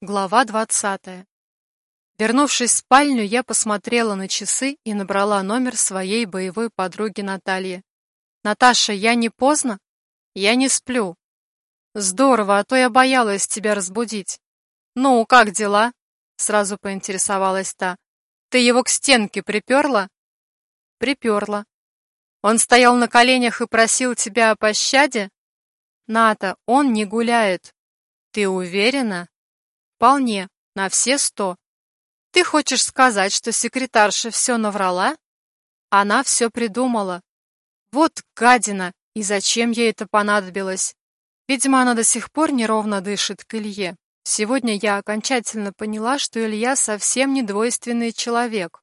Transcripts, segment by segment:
Глава двадцатая. Вернувшись в спальню, я посмотрела на часы и набрала номер своей боевой подруги Натальи. «Наташа, я не поздно? Я не сплю». «Здорово, а то я боялась тебя разбудить». «Ну, как дела?» — сразу поинтересовалась та. «Ты его к стенке приперла?» «Приперла». «Он стоял на коленях и просил тебя о пощаде?» «Ната, он не гуляет». «Ты уверена?» Вполне, на все сто. Ты хочешь сказать, что секретарша все наврала? Она все придумала. Вот гадина, и зачем ей это понадобилось? Видимо, она до сих пор неровно дышит к Илье. Сегодня я окончательно поняла, что Илья совсем не двойственный человек.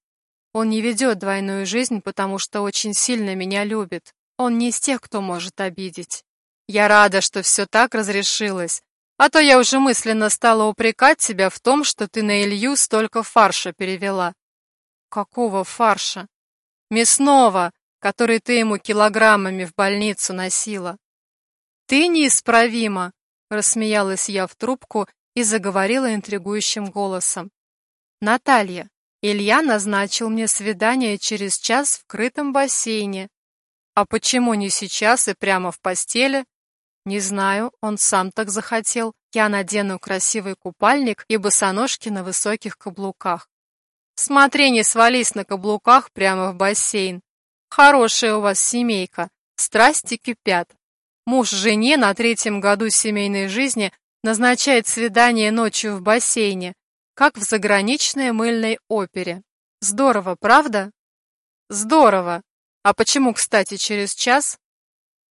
Он не ведет двойную жизнь, потому что очень сильно меня любит. Он не из тех, кто может обидеть. Я рада, что все так разрешилось. А то я уже мысленно стала упрекать тебя в том, что ты на Илью столько фарша перевела. Какого фарша? Мясного, который ты ему килограммами в больницу носила. Ты неисправима, рассмеялась я в трубку и заговорила интригующим голосом. Наталья, Илья назначил мне свидание через час в крытом бассейне. А почему не сейчас и прямо в постели? Не знаю, он сам так захотел. Я надену красивый купальник и босоножки на высоких каблуках. Смотри, не свались на каблуках прямо в бассейн. Хорошая у вас семейка, страсти кипят. Муж жене на третьем году семейной жизни назначает свидание ночью в бассейне, как в заграничной мыльной опере. Здорово, правда? Здорово. А почему, кстати, через час?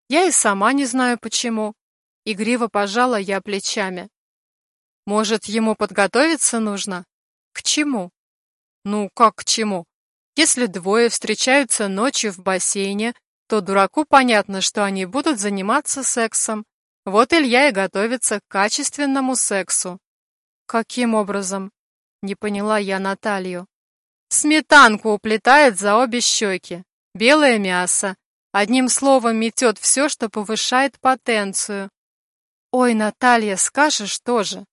Я и сама не знаю почему. Игриво пожала я плечами. Может, ему подготовиться нужно? К чему? Ну, как к чему? Если двое встречаются ночью в бассейне, то дураку понятно, что они будут заниматься сексом. Вот Илья и готовится к качественному сексу. Каким образом? Не поняла я Наталью. Сметанку уплетает за обе щеки. Белое мясо, Одним словом, метет все, что повышает потенцию. Ой, Наталья, скажешь тоже.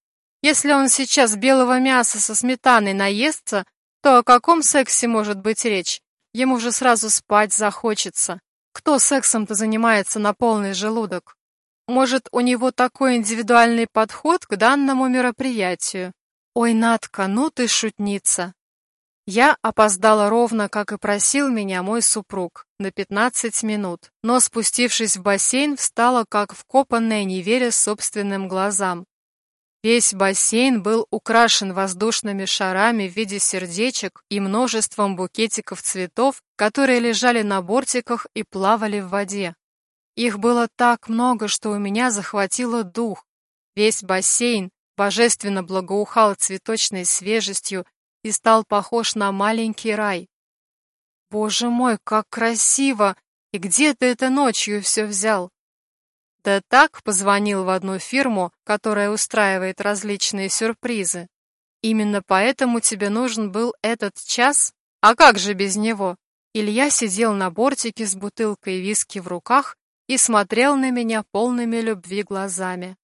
Если он сейчас белого мяса со сметаной наестся, то о каком сексе может быть речь? Ему же сразу спать захочется. Кто сексом-то занимается на полный желудок? Может, у него такой индивидуальный подход к данному мероприятию? Ой, Натка, ну ты шутница. Я опоздала ровно, как и просил меня мой супруг, на 15 минут, но, спустившись в бассейн, встала как вкопанная, не веря собственным глазам. Весь бассейн был украшен воздушными шарами в виде сердечек и множеством букетиков цветов, которые лежали на бортиках и плавали в воде. Их было так много, что у меня захватило дух. Весь бассейн божественно благоухал цветочной свежестью и стал похож на маленький рай. Боже мой, как красиво! И где ты это ночью все взял? Да так, позвонил в одну фирму, которая устраивает различные сюрпризы. Именно поэтому тебе нужен был этот час? А как же без него? Илья сидел на бортике с бутылкой виски в руках и смотрел на меня полными любви глазами.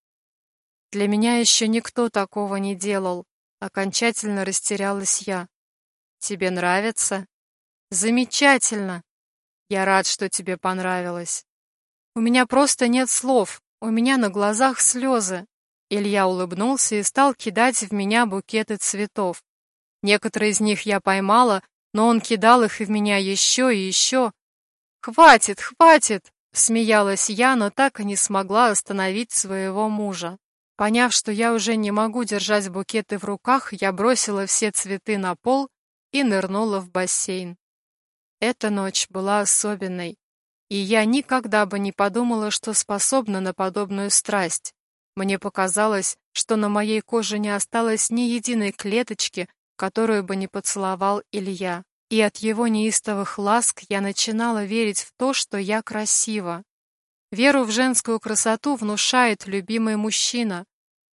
Для меня еще никто такого не делал. Окончательно растерялась я. Тебе нравится? Замечательно. Я рад, что тебе понравилось. У меня просто нет слов. У меня на глазах слезы. Илья улыбнулся и стал кидать в меня букеты цветов. Некоторые из них я поймала, но он кидал их в меня еще и еще. «Хватит, хватит!» — смеялась я, но так и не смогла остановить своего мужа. Поняв, что я уже не могу держать букеты в руках, я бросила все цветы на пол и нырнула в бассейн. Эта ночь была особенной, и я никогда бы не подумала, что способна на подобную страсть. Мне показалось, что на моей коже не осталось ни единой клеточки, которую бы не поцеловал Илья. И от его неистовых ласк я начинала верить в то, что я красива. Веру в женскую красоту внушает любимый мужчина.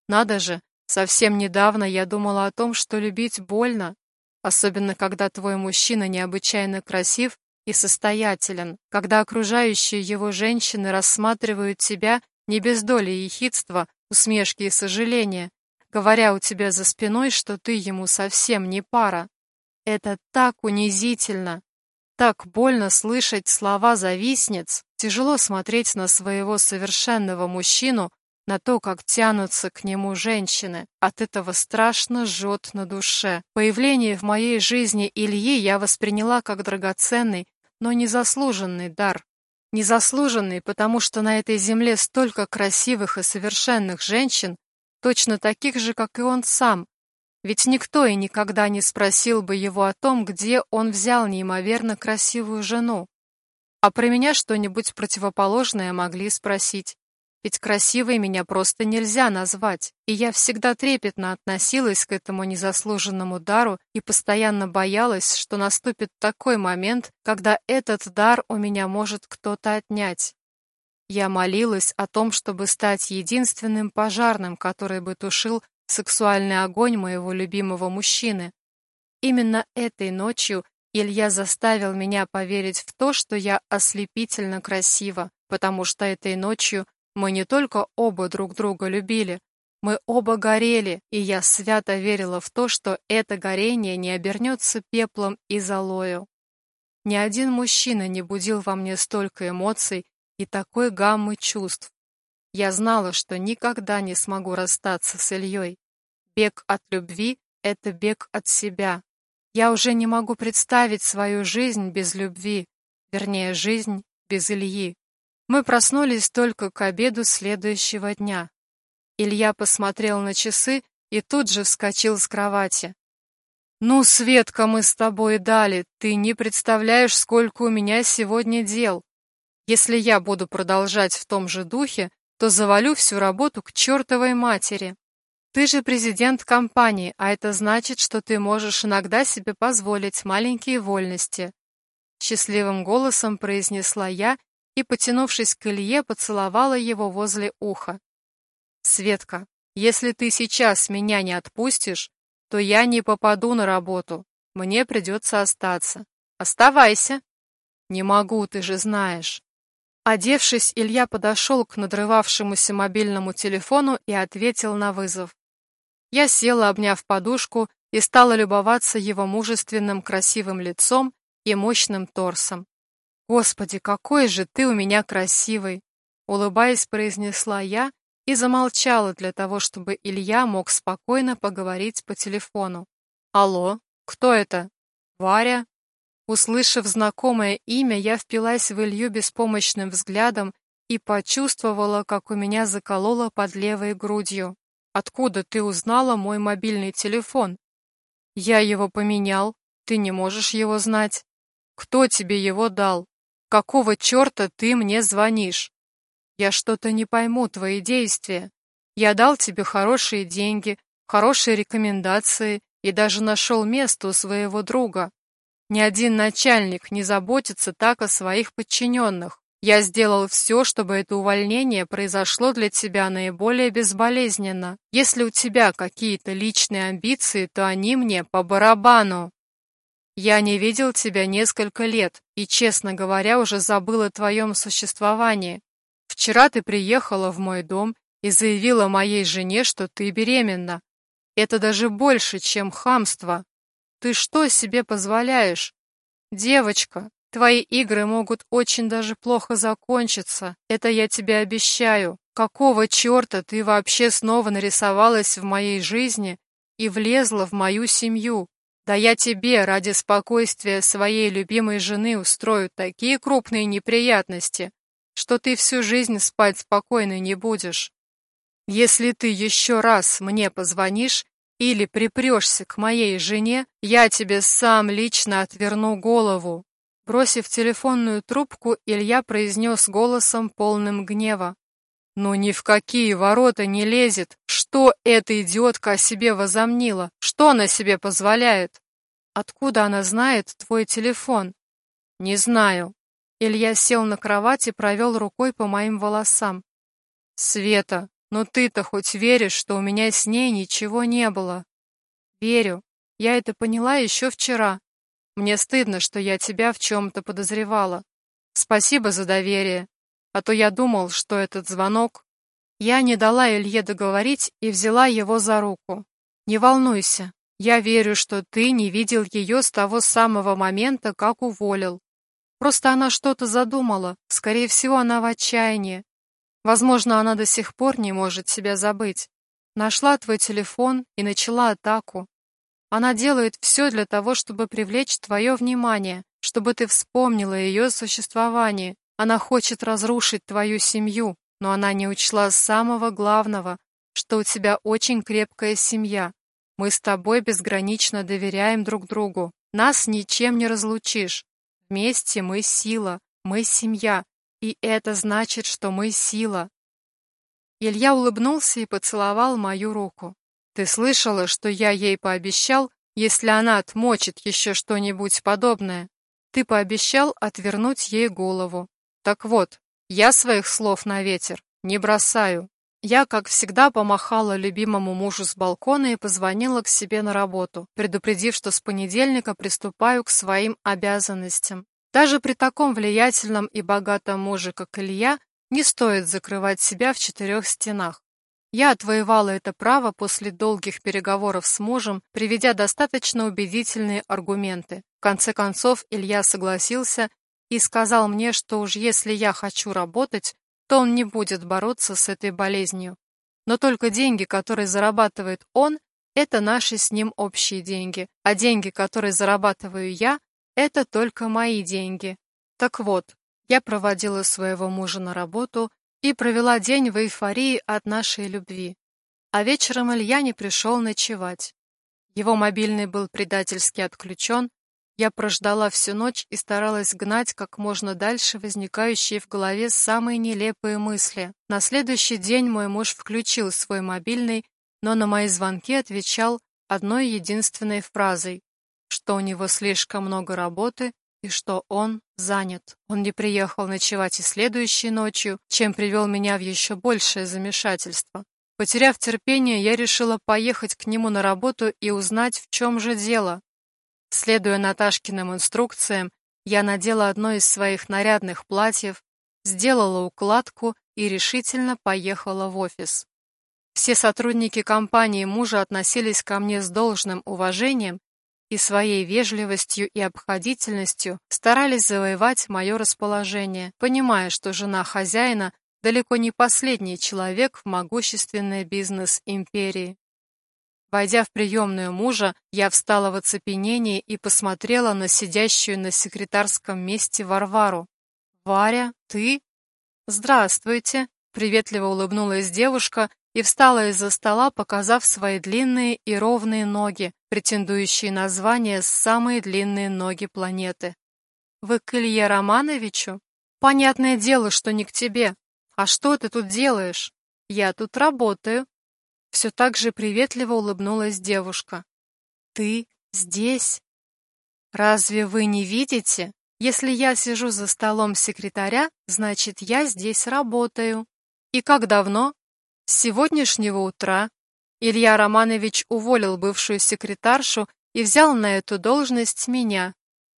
Надо же, совсем недавно я думала о том, что любить больно, особенно когда твой мужчина необычайно красив и состоятелен, когда окружающие его женщины рассматривают тебя не без доли ехидства, усмешки и сожаления, говоря у тебя за спиной, что ты ему совсем не пара. Это так унизительно, так больно слышать слова завистниц, тяжело смотреть на своего совершенного мужчину, на то, как тянутся к нему женщины. От этого страшно жжет на душе. Появление в моей жизни Ильи я восприняла как драгоценный, но незаслуженный дар. Незаслуженный, потому что на этой земле столько красивых и совершенных женщин, точно таких же, как и он сам. Ведь никто и никогда не спросил бы его о том, где он взял неимоверно красивую жену. А про меня что-нибудь противоположное могли спросить. Ведь красивой меня просто нельзя назвать, и я всегда трепетно относилась к этому незаслуженному дару и постоянно боялась, что наступит такой момент, когда этот дар у меня может кто-то отнять. Я молилась о том, чтобы стать единственным пожарным, который бы тушил сексуальный огонь моего любимого мужчины. Именно этой ночью Илья заставил меня поверить в то, что я ослепительно красива, потому что этой ночью мы не только оба друг друга любили, мы оба горели, и я свято верила в то, что это горение не обернется пеплом и золою. Ни один мужчина не будил во мне столько эмоций и такой гаммы чувств. Я знала, что никогда не смогу расстаться с Ильей. Бег от любви — это бег от себя. Я уже не могу представить свою жизнь без любви, вернее, жизнь без Ильи. Мы проснулись только к обеду следующего дня. Илья посмотрел на часы и тут же вскочил с кровати. «Ну, Светка, мы с тобой дали, ты не представляешь, сколько у меня сегодня дел. Если я буду продолжать в том же духе, то завалю всю работу к чертовой матери. Ты же президент компании, а это значит, что ты можешь иногда себе позволить маленькие вольности». Счастливым голосом произнесла я и, потянувшись к Илье, поцеловала его возле уха. «Светка, если ты сейчас меня не отпустишь, то я не попаду на работу. Мне придется остаться. Оставайся!» «Не могу, ты же знаешь». Одевшись, Илья подошел к надрывавшемуся мобильному телефону и ответил на вызов. Я села, обняв подушку, и стала любоваться его мужественным красивым лицом и мощным торсом. «Господи, какой же ты у меня красивый!» Улыбаясь, произнесла я и замолчала для того, чтобы Илья мог спокойно поговорить по телефону. «Алло, кто это? Варя?» Услышав знакомое имя, я впилась в Илью беспомощным взглядом и почувствовала, как у меня закололо под левой грудью. «Откуда ты узнала мой мобильный телефон?» «Я его поменял. Ты не можешь его знать. Кто тебе его дал?» Какого черта ты мне звонишь? Я что-то не пойму твои действия. Я дал тебе хорошие деньги, хорошие рекомендации и даже нашел место у своего друга. Ни один начальник не заботится так о своих подчиненных. Я сделал все, чтобы это увольнение произошло для тебя наиболее безболезненно. Если у тебя какие-то личные амбиции, то они мне по барабану. Я не видел тебя несколько лет и, честно говоря, уже забыл о твоем существовании. Вчера ты приехала в мой дом и заявила моей жене, что ты беременна. Это даже больше, чем хамство. Ты что себе позволяешь? Девочка, твои игры могут очень даже плохо закончиться. Это я тебе обещаю. Какого черта ты вообще снова нарисовалась в моей жизни и влезла в мою семью? Да я тебе ради спокойствия своей любимой жены устрою такие крупные неприятности, что ты всю жизнь спать спокойно не будешь. Если ты еще раз мне позвонишь или припрешься к моей жене, я тебе сам лично отверну голову». Бросив телефонную трубку, Илья произнес голосом полным гнева. «Ну ни в какие ворота не лезет. Что эта идиотка о себе возомнила? Что она себе позволяет? Откуда она знает твой телефон? Не знаю. Илья сел на кровать и провел рукой по моим волосам. Света, но ты-то хоть веришь, что у меня с ней ничего не было? Верю. Я это поняла еще вчера. Мне стыдно, что я тебя в чем-то подозревала. Спасибо за доверие. А то я думал, что этот звонок Я не дала Илье договорить и взяла его за руку. «Не волнуйся, я верю, что ты не видел ее с того самого момента, как уволил. Просто она что-то задумала, скорее всего, она в отчаянии. Возможно, она до сих пор не может себя забыть. Нашла твой телефон и начала атаку. Она делает все для того, чтобы привлечь твое внимание, чтобы ты вспомнила ее существование. Она хочет разрушить твою семью, но она не учла самого главного, что у тебя очень крепкая семья. Мы с тобой безгранично доверяем друг другу. Нас ничем не разлучишь. Вместе мы сила, мы семья, и это значит, что мы сила. Илья улыбнулся и поцеловал мою руку. Ты слышала, что я ей пообещал, если она отмочит еще что-нибудь подобное? Ты пообещал отвернуть ей голову. Так вот, я своих слов на ветер не бросаю. Я, как всегда, помахала любимому мужу с балкона и позвонила к себе на работу, предупредив, что с понедельника приступаю к своим обязанностям. Даже при таком влиятельном и богатом муже, как Илья, не стоит закрывать себя в четырех стенах. Я отвоевала это право после долгих переговоров с мужем, приведя достаточно убедительные аргументы. В конце концов, Илья согласился и сказал мне, что уж если я хочу работать, то он не будет бороться с этой болезнью. Но только деньги, которые зарабатывает он, это наши с ним общие деньги, а деньги, которые зарабатываю я, это только мои деньги. Так вот, я проводила своего мужа на работу и провела день в эйфории от нашей любви. А вечером Илья не пришел ночевать. Его мобильный был предательски отключен, я прождала всю ночь и старалась гнать как можно дальше возникающие в голове самые нелепые мысли. На следующий день мой муж включил свой мобильный, но на мои звонки отвечал одной единственной фразой, что у него слишком много работы и что он занят. Он не приехал ночевать и следующей ночью, чем привел меня в еще большее замешательство. Потеряв терпение, я решила поехать к нему на работу и узнать, в чем же дело. Следуя Наташкиным инструкциям, я надела одно из своих нарядных платьев, сделала укладку и решительно поехала в офис. Все сотрудники компании мужа относились ко мне с должным уважением и своей вежливостью и обходительностью старались завоевать мое расположение, понимая, что жена хозяина далеко не последний человек в могущественной бизнес-империи. Войдя в приемную мужа, я встала в оцепенении и посмотрела на сидящую на секретарском месте Варвару. «Варя, ты?» «Здравствуйте», — приветливо улыбнулась девушка и встала из-за стола, показав свои длинные и ровные ноги, претендующие на звание «самые длинные ноги планеты». «Вы к Илье Романовичу?» «Понятное дело, что не к тебе. А что ты тут делаешь?» «Я тут работаю», все так же приветливо улыбнулась девушка. «Ты здесь? Разве вы не видите? Если я сижу за столом секретаря, значит, я здесь работаю. И как давно? С сегодняшнего утра. Илья Романович уволил бывшую секретаршу и взял на эту должность меня.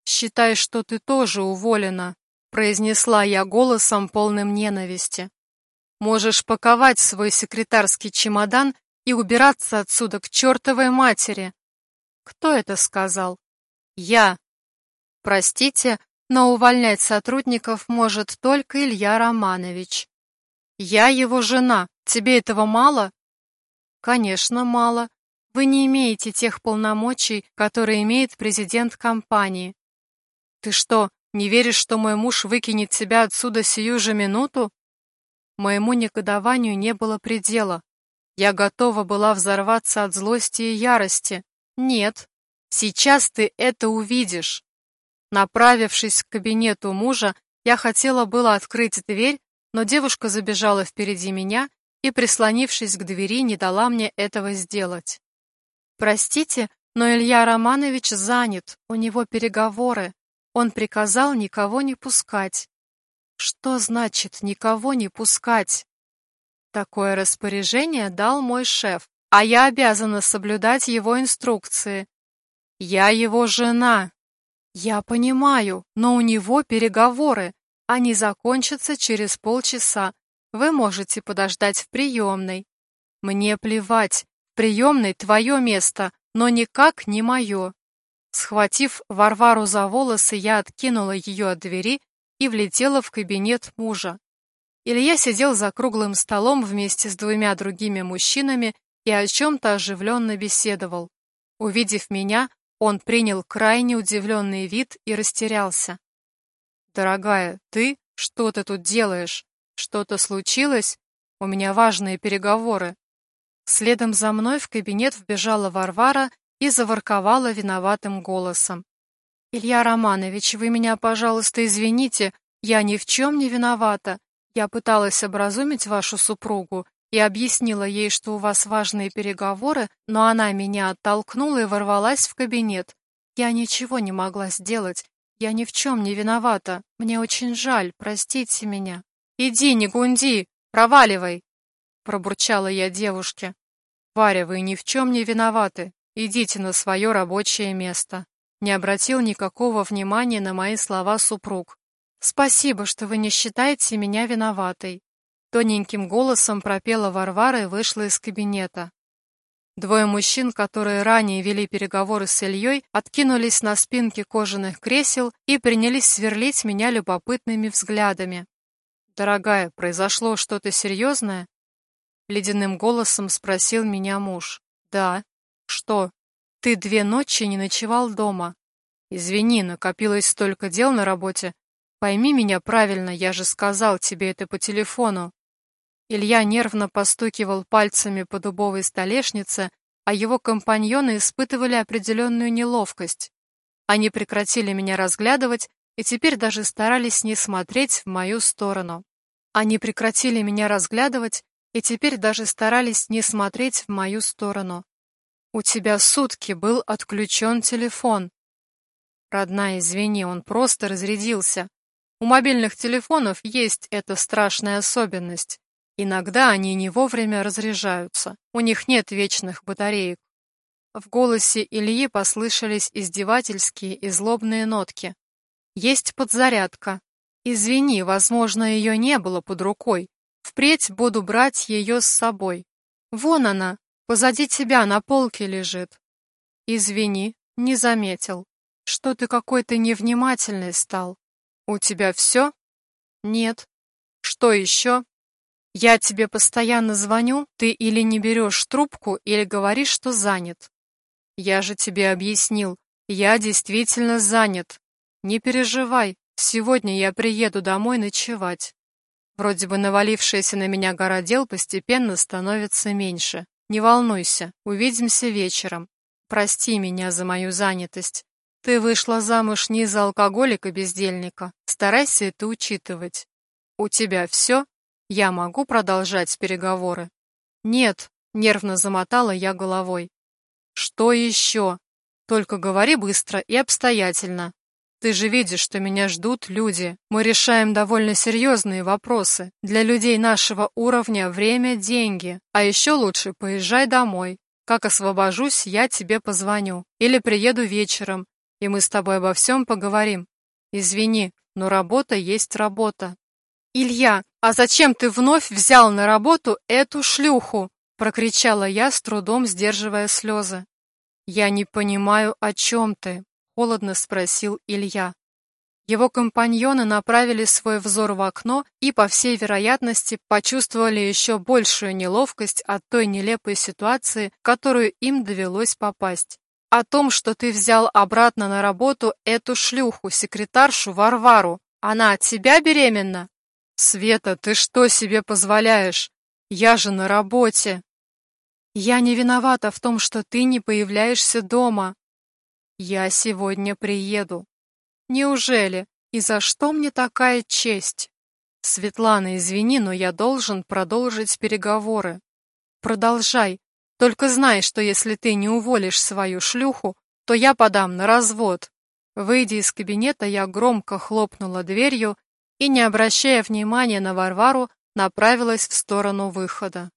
«Считай, что ты тоже уволена», — произнесла я голосом полным ненависти. «Можешь паковать свой секретарский чемодан и убираться отсюда к чертовой матери. Кто это сказал? Я. Простите, но увольнять сотрудников может только Илья Романович. Я его жена. Тебе этого мало? Конечно, мало. Вы не имеете тех полномочий, которые имеет президент компании. Ты что, не веришь, что мой муж выкинет тебя отсюда сию же минуту? Моему негодованию не было предела. Я готова была взорваться от злости и ярости. Нет, сейчас ты это увидишь. Направившись к кабинету мужа, я хотела было открыть дверь, но девушка забежала впереди меня и, прислонившись к двери, не дала мне этого сделать. «Простите, но Илья Романович занят, у него переговоры. Он приказал никого не пускать». «Что значит «никого не пускать»?» Такое распоряжение дал мой шеф, а я обязана соблюдать его инструкции. Я его жена. Я понимаю, но у него переговоры. Они закончатся через полчаса. вы можете подождать в приемной. Мне плевать, в приемной твое место, но никак не мое. Схватив Варвару за волосы, я откинула ее от двери и влетела в кабинет мужа. Илья сидел за круглым столом вместе с двумя другими мужчинами и о чем-то оживленно беседовал. Увидев меня, он принял крайне удивленный вид и растерялся. «Дорогая, ты? Что ты тут делаешь? Что-то случилось? У меня важные переговоры». Следом за мной в кабинет вбежала Варвара и заворковала виноватым голосом. «Илья Романович, вы меня, пожалуйста, извините, я ни в чем не виновата. Я пыталась образумить вашу супругу и объяснила ей, что у вас важные переговоры, но она меня оттолкнула и ворвалась в кабинет. Я ничего не могла сделать. Я ни в чем не виновата. Мне очень жаль, простите меня. Иди, не гунди, проваливай, пробурчала я девушке. Варя, вы ни в чем не виноваты. Идите на свое рабочее место. Не обратил никакого внимания на мои слова супруг. «Спасибо, что вы не считаете меня виноватой», — тоненьким голосом пропела Варвара и вышла из кабинета. Двое мужчин, которые ранее вели переговоры с Ильей, откинулись на спинки кожаных кресел и принялись сверлить меня любопытными взглядами. «Дорогая, произошло что-то серьезное?» Ледяным голосом спросил меня муж. «Да». «Что? Ты две ночи не ночевал дома?» «Извини, накопилось столько дел на работе, Пойми меня правильно, я же сказал тебе это по телефону. Илья нервно постукивал пальцами по дубовой столешнице, а его компаньоны испытывали определенную неловкость. Они прекратили меня разглядывать и теперь даже старались не смотреть в мою сторону. Они прекратили меня разглядывать и теперь даже старались не смотреть в мою сторону. У тебя сутки был отключен телефон. Родная, извини, он просто разрядился. У мобильных телефонов есть эта страшная особенность. Иногда они не вовремя разряжаются. У них нет вечных батареек. В голосе Ильи послышались издевательские и злобные нотки. Есть подзарядка. Извини, возможно, ее не было под рукой. Впредь буду брать ее с собой. Вон она, позади тебя на полке лежит. Извини, не заметил. Что ты какой-то невнимательный стал. «У тебя все?» «Нет». «Что еще?» «Я тебе постоянно звоню, ты или не берешь трубку, или говоришь, что занят». «Я же тебе объяснил, я действительно занят. Не переживай, сегодня я приеду домой ночевать». Вроде бы навалившаяся на меня гора дел постепенно становится меньше. Не волнуйся, увидимся вечером. Прости меня за мою занятость. Ты вышла замуж не за алкоголика-бездельника. Старайся это учитывать. У тебя все? Я могу продолжать переговоры? Нет, нервно замотала я головой. Что еще? Только говори быстро и обстоятельно. Ты же видишь, что меня ждут люди. Мы решаем довольно серьезные вопросы. Для людей нашего уровня время – деньги. А еще лучше поезжай домой. Как освобожусь, я тебе позвоню. Или приеду вечером, и мы с тобой обо всем поговорим. Извини, но работа есть работа. Илья, а зачем ты вновь взял на работу эту шлюху? Прокричала я, с трудом сдерживая слезы. Я не понимаю, о чем ты, холодно спросил Илья. Его компаньоны направили свой взор в окно и, по всей вероятности, почувствовали еще большую неловкость от той нелепой ситуации, в которую им довелось попасть о том, что ты взял обратно на работу эту шлюху, секретаршу Варвару. Она от тебя беременна? Света, ты что себе позволяешь? Я же на работе. Я не виновата в том, что ты не появляешься дома. Я сегодня приеду. Неужели? И за что мне такая честь? Светлана, извини, но я должен продолжить переговоры. Продолжай, только знай, что если ты не уволишь свою шлюху, то я подам на развод. Выйдя из кабинета, я громко хлопнула дверью и, не обращая внимания на Варвару, направилась в сторону выхода.